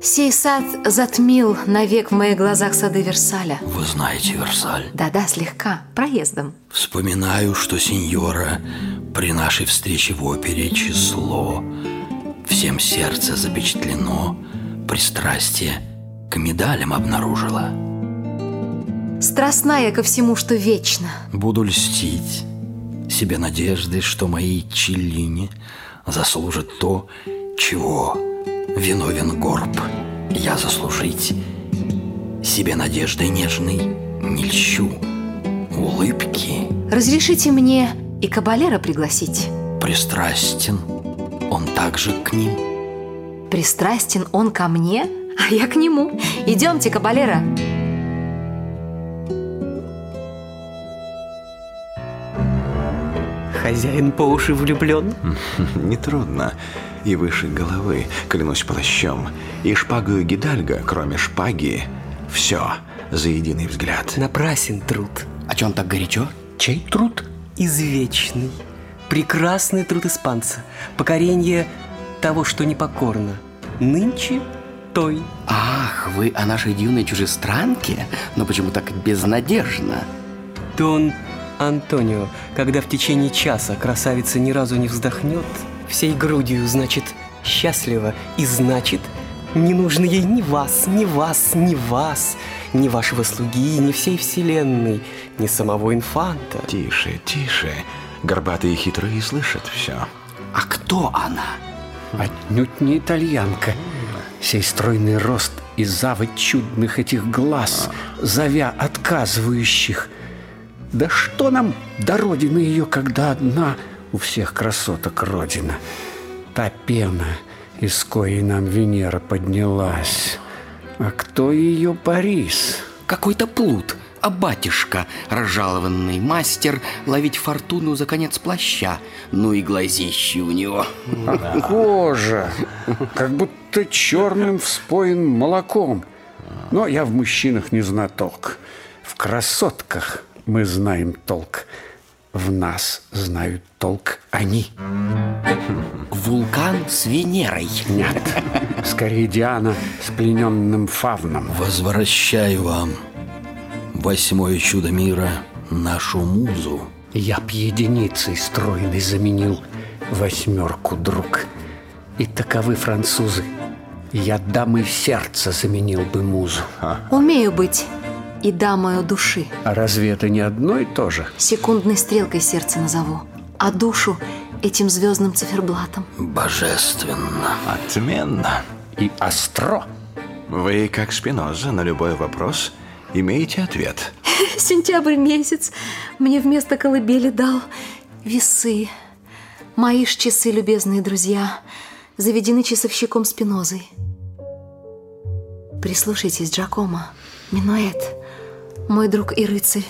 Сей сад затмил навек в моих глазах сады Версаля. Вы знаете Версаль? Да-да, слегка, проездом. Вспоминаю, что сеньора при нашей встрече в опере число Всем сердце запечатлено, пристрастие к медалям обнаружила. Страстная ко всему, что вечно. Буду льстить себе надежды, что моей Челлине заслужит то, чего виновен горб я заслужить. Себе надеждой нежной не льщу улыбки. Разрешите мне и кабалера пригласить. Пристрастен он также к ним. Пристрастен он ко мне, а я к нему. Идемте, кабалера. Хозяин по уши влюблен? Нетрудно. И выше головы, клянусь плащом. И шпагою Гидальга, кроме шпаги, все за единый взгляд. Напрасен труд. А че он так горячо? Чей труд? Извечный. Прекрасный труд испанца. Покорение того, что непокорно. Нынче той. Ах, вы о нашей юной чужестранке? Но почему так безнадежно? Дон Антонио, когда в течение часа красавица ни разу не вздохнет, всей грудью, значит, счастлива, и значит, не нужно ей ни вас, ни вас, ни вас, ни вашего слуги, ни всей вселенной, ни самого инфанта. Тише, тише. Горбатые хитрые слышат все. А кто она? Отнюдь не итальянка. Сей стройный рост и заводь чудных этих глаз, зовя отказывающих. Да что нам до родины ее, когда одна у всех красоток родина? Та пена, из коей нам Венера поднялась. А кто ее Парис? Какой-то плут, а батюшка, разжалованный мастер, ловить фортуну за конец плаща. Ну и глазищи у него. А кожа, как будто черным вспоен молоком. Но я в мужчинах не знаток. В красотках мы знаем толк. В нас знают толк они. Вулкан с Венерой. Нет, скорее Диана с плененным фавном. Возвращаю вам восьмое чудо мира, нашу музу. Я б единицей стройной заменил восьмерку, друг. И таковы французы. Я дамой сердца заменил бы музу. Умею быть и дамою души. А разве это не одно и то же? Секундной стрелкой сердце назову, а душу этим звездным циферблатом. Божественно. Отменно. И остро. Вы, как Спиноза, на любой вопрос имеете ответ. Сентябрь месяц мне вместо колыбели дал весы. Мои ж часы, любезные друзья, заведены часовщиком Спинозой. Прислушайтесь, Джакомо, минуэт, мой друг и рыцарь,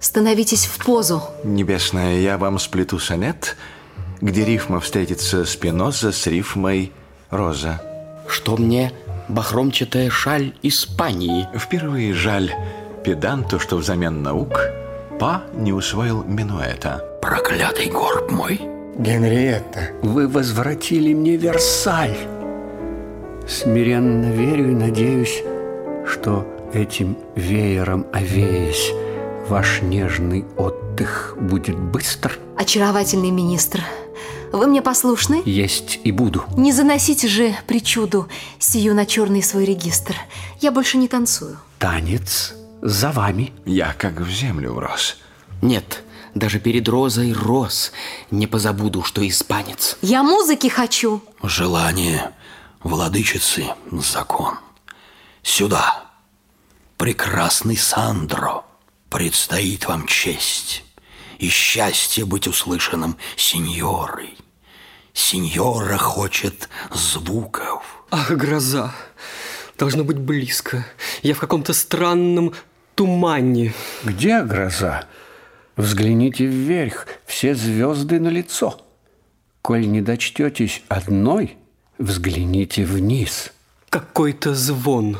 становитесь в позу. Небесная, я вам сплету сонет, где рифма встретится Спиноза с рифмой Роза. Что мне бахромчатая шаль Испании? Впервые жаль педанту, что взамен наук Па не усвоил минуэта. Проклятый горб мой. Генриетта, вы возвратили мне Версаль. Смиренно верю и надеюсь, что этим веером овеясь, ваш нежный отдых будет быстр. Очаровательный министр, вы мне послушны? Есть и буду. Не заносите же причуду сию на черный свой регистр. Я больше не танцую. Танец за вами. Я как в землю врос. Нет, даже перед розой роз не позабуду, что испанец. Я музыки хочу. Желание владычицы – закон. Сюда, прекрасный Сандро, предстоит вам честь и счастье быть услышанным сеньорой. Сеньора хочет звуков. Ах, гроза. Должно быть близко. Я в каком-то странном тумане. Где гроза? Взгляните вверх, все звезды на лицо. Коль не дочтетесь одной, взгляните вниз. Какой-то звон.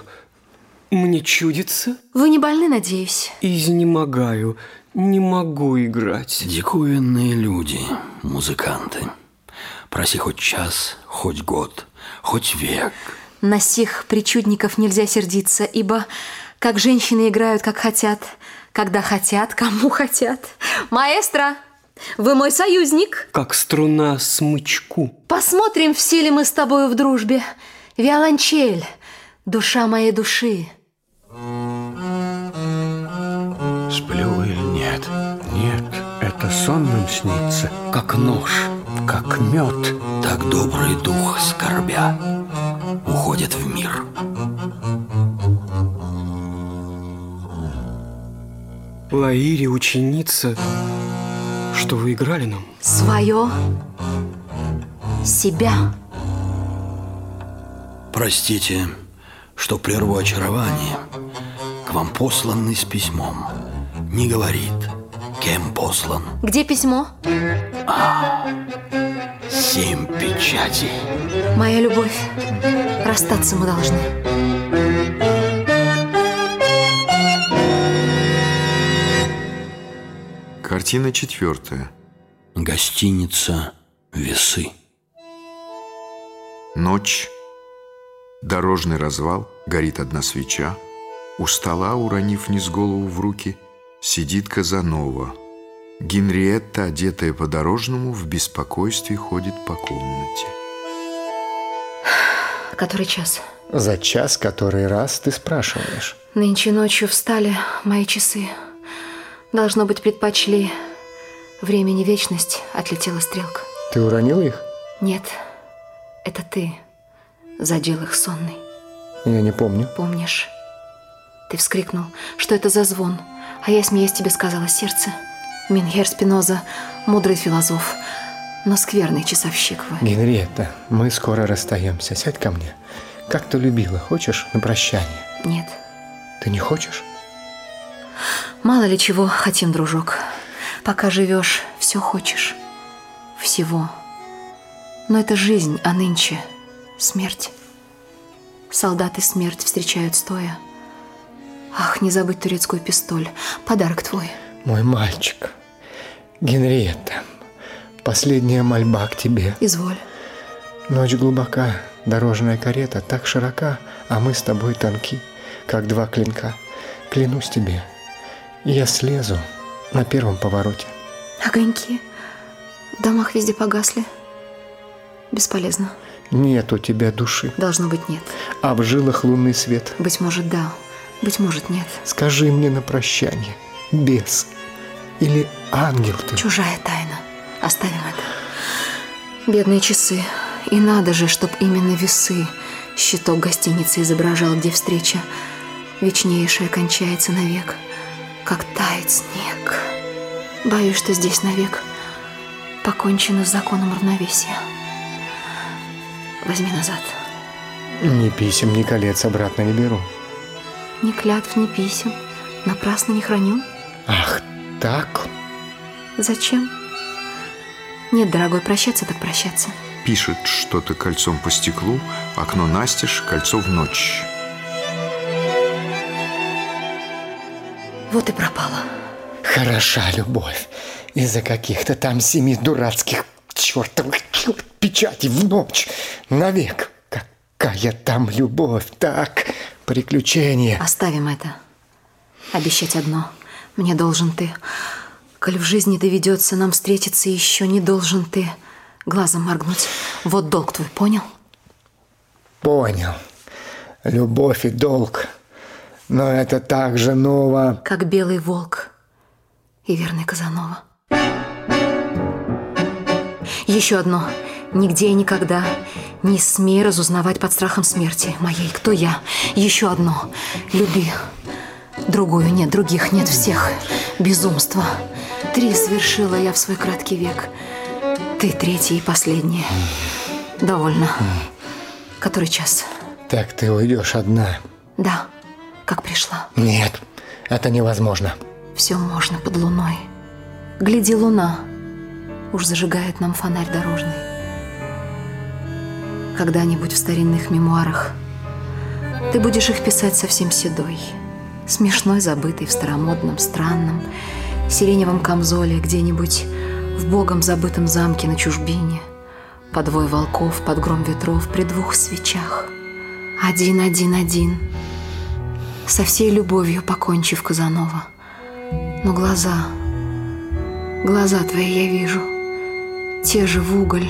Мне чудится? Вы не больны, надеюсь? Изнемогаю. Не могу играть. Диковинные люди, музыканты. Проси хоть час, хоть год, хоть век. На сих причудников нельзя сердиться, ибо как женщины играют, как хотят, когда хотят, кому хотят. Маэстро, вы мой союзник. Как струна смычку. Посмотрим, все ли мы с тобою в дружбе. Виолончель, душа моей души. Это сон нам снится, Как нож, как мед. так добрый дух, скорбя, уходит в мир. Лаири, ученица, что вы играли нам? Свое себя. Простите, что прерву очарование. К вам посланный с письмом. Не говорит, кем послан. Где письмо? Семь печатей. Моя любовь. Расстаться мы должны. Картина четвертая. Гостиница «Весы». Ночь. Дорожный развал. Горит одна свеча. У стола, уронив низ голову в руки, сидит Казанова. Генриетта, одетая по-дорожному, в беспокойстве ходит по комнате. Который час? За час который раз ты спрашиваешь. Нынче ночью встали мои часы. Должно быть, предпочли времени вечность, отлетела стрелка. Ты уронил их? Нет, это ты задел их сонный. Я не помню. Помнишь? Ты вскрикнул, что это за звон, а я, смеясь, тебе сказала сердце. Минхер Спиноза – мудрый философ, но скверный часовщик вы. Генриетта, мы скоро расстаемся. Сядь ко мне. Как ты любила? Хочешь на прощание? Нет, Ты не хочешь? мало ли чего хотим, дружок. Пока живешь, все хочешь. Всего. Но это жизнь, а нынче смерть. Солдаты смерть встречают стоя. Ах, не забыть турецкую пистоль. Подарок твой. Мой мальчик. Генриетта, последняя мольба к тебе. Изволь. Ночь глубока, дорожная карета так широка, а мы с тобой тонки, как два клинка. Клянусь тебе, я слезу на первом повороте. Огоньки в домах везде погасли. Бесполезно. Нет у тебя души, Должно быть, нет. а в жилах лунный свет. Быть может, да. Быть может, нет. Скажи мне на прощание, бес или ангел ты? Чужая тайна. Оставим это. Бедные часы. И надо же, чтоб именно весы щиток гостиницы изображал, где встреча вечнейшая кончается навек, как тает снег. Боюсь, что здесь навек покончено с законом равновесия. Возьми назад. Ни писем, ни колец обратно не беру. Ни клятв, ни писем. Напрасно не храню. Ах, так? Зачем? Нет, дорогой, прощаться так прощаться. Пишет что-то кольцом по стеклу, окно настежь, кольцо в ночь. Вот и пропала. Хороша любовь. Из-за каких-то там семи дурацких чертовых черт, печатей в ночь. Навек. Какая там любовь. Так, приключения. Оставим это. Обещать одно. Мне должен ты. Коль в жизни доведется нам встретиться еще, не должен ты глазом моргнуть. Вот долг твой, понял? Понял. Любовь и долг. Но это так же ново. Как белый волк и верный Казанова. Еще одно. Нигде и никогда не смей разузнавать под страхом смерти моей. Кто я? Еще одно. Люби. Другую нет, других нет всех. Безумство. Три совершила я в свой краткий век. Ты третий и последний. Довольно. Который час? Так ты уйдешь одна. Да, как пришла. Нет, это невозможно. Все можно под луной. Гляди, луна уж зажигает нам фонарь дорожный. Когда-нибудь в старинных мемуарах ты будешь их писать совсем седой, смешной, забытый в старомодном, странном, сиреневом камзоле где-нибудь в богом забытом замке на чужбине, под вой волков, под гром ветров, при двух свечах. Один-один-один. Со всей любовью покончив Казанова. Но глаза, глаза твои я вижу. Те же в уголь,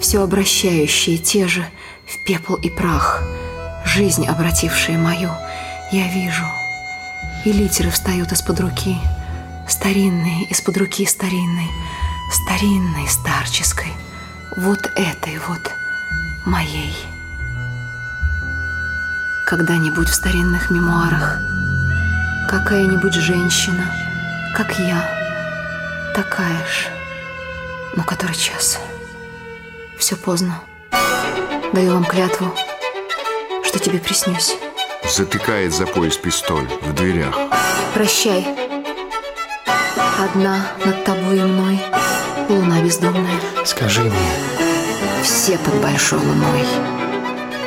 все обращающие, те же в пепел и прах. Жизнь, обратившая мою, я вижу. И литеры встают из-под руки, старинные, из-под руки старинной, старинной, старческой, вот этой вот моей. Когда-нибудь в старинных мемуарах какая-нибудь женщина, как я, такая ж, но который час? Все поздно. Даю вам клятву, что тебе приснюсь. Затыкает за пояс пистоль в дверях. Прощай. Одна над тобой и мной луна бездомная. Скажи мне, Все под большой луной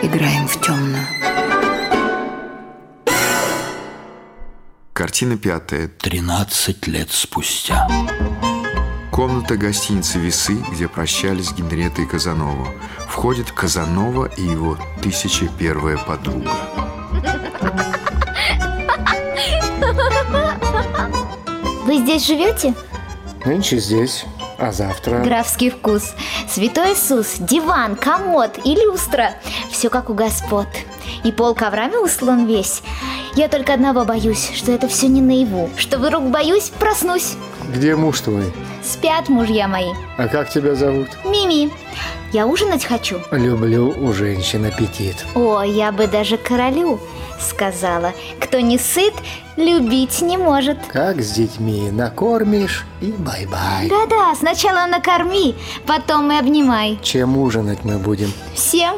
играем в темную. Картина пятая. 13 лет спустя. Комната гостиницы «Весы», где прощались Генриетта и Казанова. Входит Казанова и его тысяча первая подруга. Вы здесь живете? нынче здесь, а завтра... Графский вкус. Святой Иисус, диван, комод и люстра. Все как у господ. И пол коврами услан весь. Я только одного боюсь, что это все не наяву. Что вдруг боюсь, проснусь. Где муж твой? Спят мужья мои. А как тебя зовут? Мими, я ужинать хочу. Люблю у женщин аппетит. О, я бы даже королю сказала. Кто не сыт, любить не может. Так с детьми накормишь и бай-бай. Да-да, сначала накорми, потом и обнимай. Чем ужинать мы будем? Всем?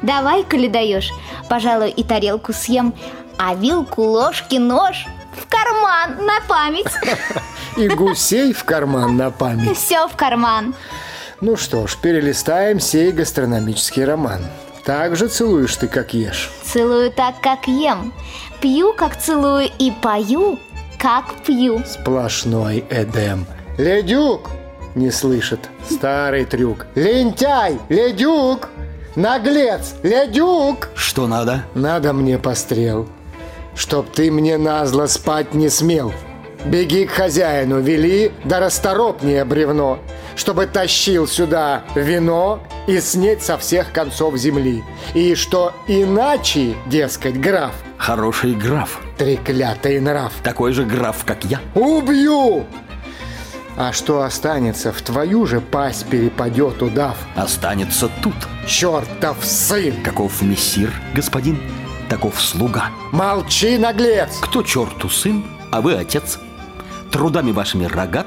Давай, коли даешь, пожалуй, и тарелку съем, а вилку, ложки, нож в карман на память. И гусей в карман на память. Все в карман. Ну что ж, перелистаем сей гастрономический роман. Так же целуешь ты, как ешь. Целую так, как ем. Пью, как целую, и пою, как пью. Сплошной Эдем. Ледюк! Не слышит. Старый трюк. Лентяй! Ледюк! Наглец! Ледюк! Что надо? Надо мне пострел. Чтоб ты мне назло спать не смел. Беги к хозяину, вели, да расторопнее бревно, чтобы тащил сюда вино и снеть со всех концов земли. И что иначе, дескать, граф, Хороший граф. треклятый нрав, Такой же граф, как я. убью! А что останется, в твою же пасть перепадет удав. Останется тут. Чертов сын! Каков мессир, господин, таков слуга. Молчи, наглец! Кто черту сын, а вы отец. Трудами вашими рогат,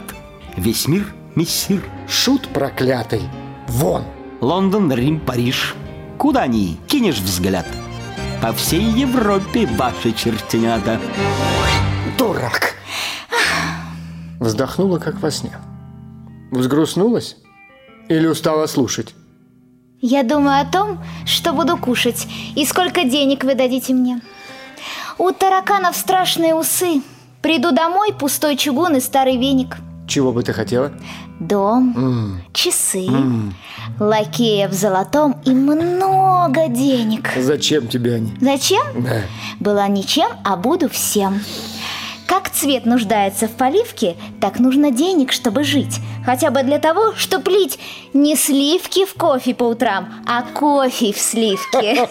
весь мир мессир. Шут проклятый! Вон! Лондон, Рим, Париж. Куда ни кинешь взгляд? По всей Европе ваши чертенята. Дурак! Вздохнула, как во сне. Взгрустнулась? Или устала слушать? Я думаю о том, что буду кушать и сколько денег вы дадите мне. У тараканов страшные усы. Приду домой, пустой чугун и старый веник. Чего бы ты хотела? Дом, часы, лакея в золотом и много денег. Зачем тебе они? Зачем? Да. Была ничем, а буду всем. Как цвет нуждается в поливке, так нужно денег, чтобы жить. Хотя бы для того, чтобы лить не сливки в кофе по утрам, а кофе в сливке.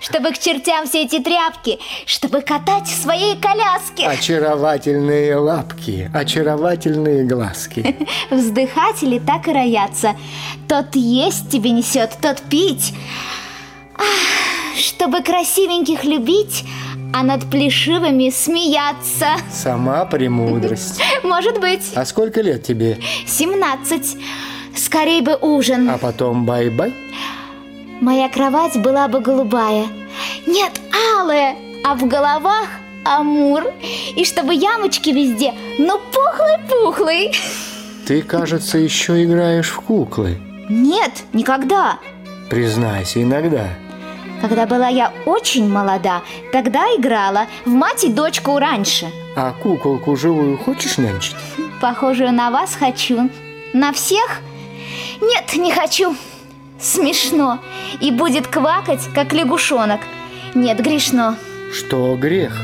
Чтобы к чертям все эти тряпки, чтобы катать в своей коляске. Очаровательные лапки, очаровательные глазки. Вздыхатели так и роятся. Тот есть тебе несет, тот пить. Чтобы красивеньких любить, а над плешивыми смеяться. Сама премудрость. Может быть, А сколько лет тебе? 17. Скорей бы ужин. А потом бай-бай? Моя кровать была бы голубая. Нет, алая, а в головах амур. И чтобы ямочки везде, ну пухлый-пухлый. Ты, кажется, еще играешь в куклы. Нет, никогда. Признайся, иногда. Когда была я очень молода, тогда играла в мать и дочку раньше. А куколку живую хочешь нянчить? Похожую на вас хочу. На всех? Нет, не хочу. Смешно. И будет квакать, как лягушонок. Нет, грешно. Что грех?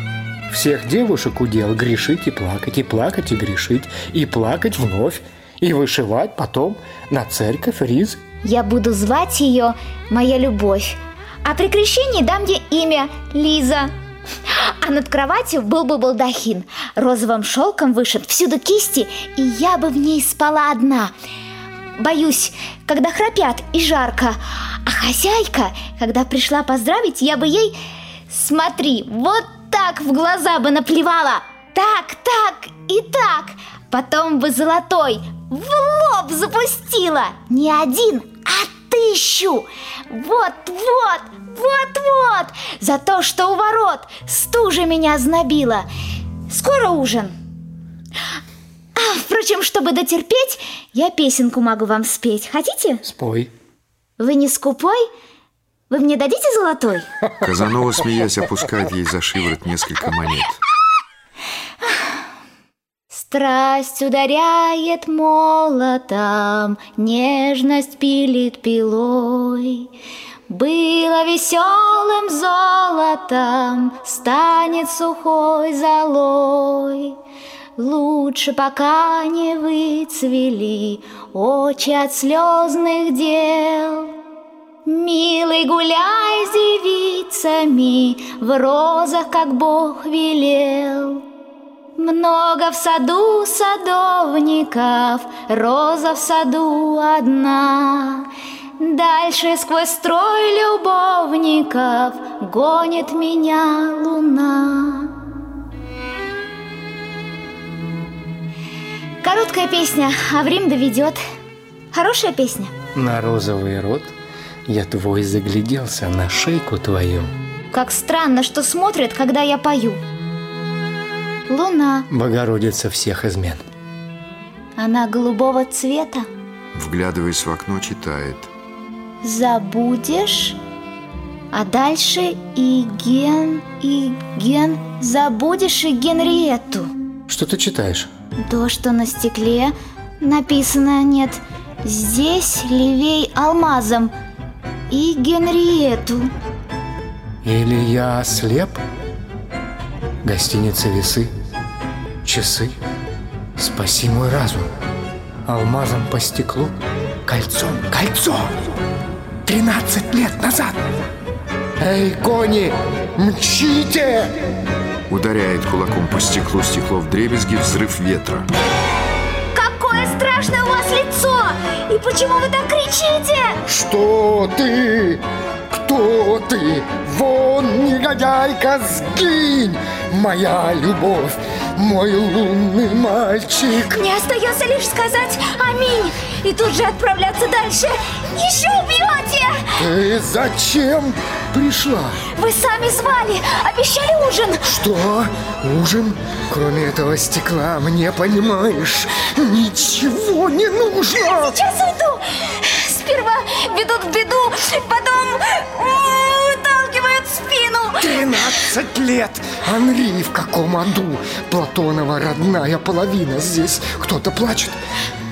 Всех девушек удел грешить и плакать, и плакать и грешить, и плакать вновь, и вышивать потом на церковь риз. Я буду звать ее «Моя любовь». А при крещении дам ей имя Лиза. А над кроватью был бы балдахин, розовым шелком вышит, всюду кисти, и я бы в ней спала одна. Боюсь, когда храпят и жарко. А хозяйка, когда пришла поздравить, я бы ей, смотри, вот так в глаза бы наплевала. Так, так и так. Потом бы золотой в лоб запустила. Не один, тысячу. Вот, вот, вот, вот. За то, что у ворот стужа меня знобила. Скоро ужин. А, впрочем, чтобы дотерпеть, я песенку могу вам спеть. Хотите? Спой. Вы не скупой? Вы мне дадите золотой? Казанова, смеясь, опускает ей за шиворот несколько монет. Страсть ударяет молотом, Нежность пилит пилой. Было веселым золотом, Станет сухой золой. Лучше пока не выцвели Очи от слезных дел. Милый гуляй с девицами В розах, как Бог велел. Много в саду садовников, роза в саду одна. Дальше сквозь строй любовников гонит меня луна. Короткая песня, а в Рим доведет. Хорошая песня. На розовый рот я твой загляделся на шейку твою. Как странно, что смотрят, когда я пою. Луна, Богородица всех измен. она голубого цвета. Вглядываясь в окно, читает. Забудешь, а дальше и Ген, и Ген, забудешь и Генриетту. Что ты читаешь? То, что на стекле написано нет, здесь левей алмазом и Генриетту. Или я ослеп? Гостиница весы, часы. Спаси мой разум. Алмазом по стеклу, кольцом, кольцо! Тринадцать лет назад! Эй, кони, мчите! Ударяет кулаком по стеклу, стекло в дребезги, взрыв ветра. Какое страшное у вас лицо! И почему вы так кричите? Что ты? Кто ты? Вон, негодяйка, сгинь! Моя любовь, мой лунный мальчик! Мне остается лишь сказать аминь и тут же отправляться дальше. Еще убьете! Ты зачем пришла? Вы сами звали, обещали ужин. Что? Ужин? Кроме этого стекла, мне понимаешь, ничего не нужно! Сейчас уйду. Сперва ведут в беду, потом 13 лет! Анри в каком аду? Платонова родная половина здесь. Кто-то плачет.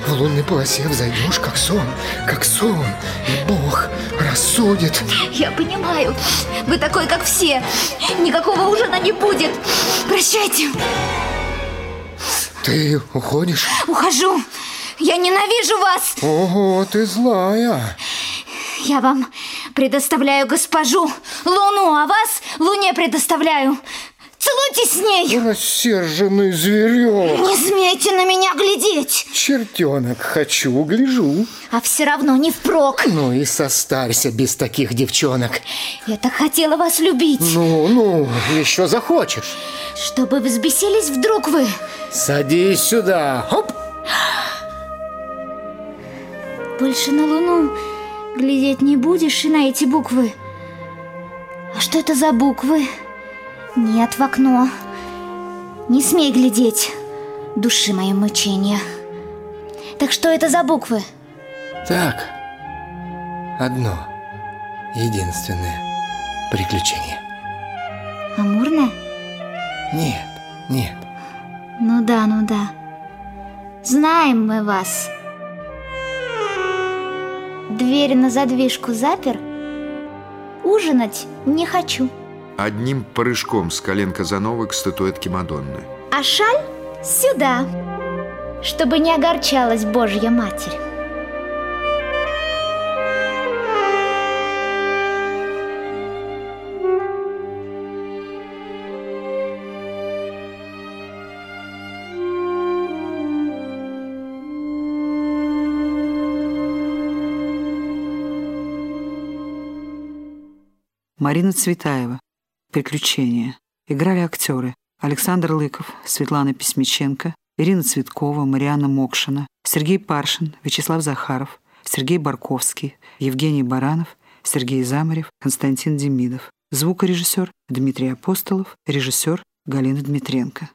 В лунной полосе взойдешь, как сон, как сон, и Бог рассудит. Я понимаю, вы такой, как все. Никакого ужина не будет. Прощайте. Ты уходишь? Ухожу. Я ненавижу вас. Ого, ты злая. Я вам предоставляю госпожу Луну, а вас Луне предоставляю. Целуйтесь с ней. Рассерженный зверек. Не смейте на меня глядеть. Чертенок, хочу, гляжу. А все равно не впрок. Ну и состарься без таких девчонок. Я так хотела вас любить. Ну, ну, еще захочешь. Чтобы взбесились вдруг вы. Садись сюда. Хоп. Больше на Луну глядеть не будешь и на эти буквы. А что это за буквы? Нет, в окно. Не смей глядеть. Души мои мучения. Так что это за буквы? Так, одно, единственное приключение. Амурное? Нет, нет. Ну да, ну да. Знаем мы вас. Дверь на задвижку запер, ужинать не хочу. Одним прыжком с колен Казановы к статуэтке Мадонны. А шаль сюда, чтобы не огорчалась Божья Матерь. Марина Цветаева. Приключения. Играли актеры Александр Лыков, Светлана Письмиченко, Ирина Цветкова, Марианна Мокшина, Сергей Паршин, Вячеслав Захаров, Сергей Барковский, Евгений Баранов, Сергей Замарев, Константин Демидов. Звукорежиссер Дмитрий Апостолов, режиссер Галина Дмитренко.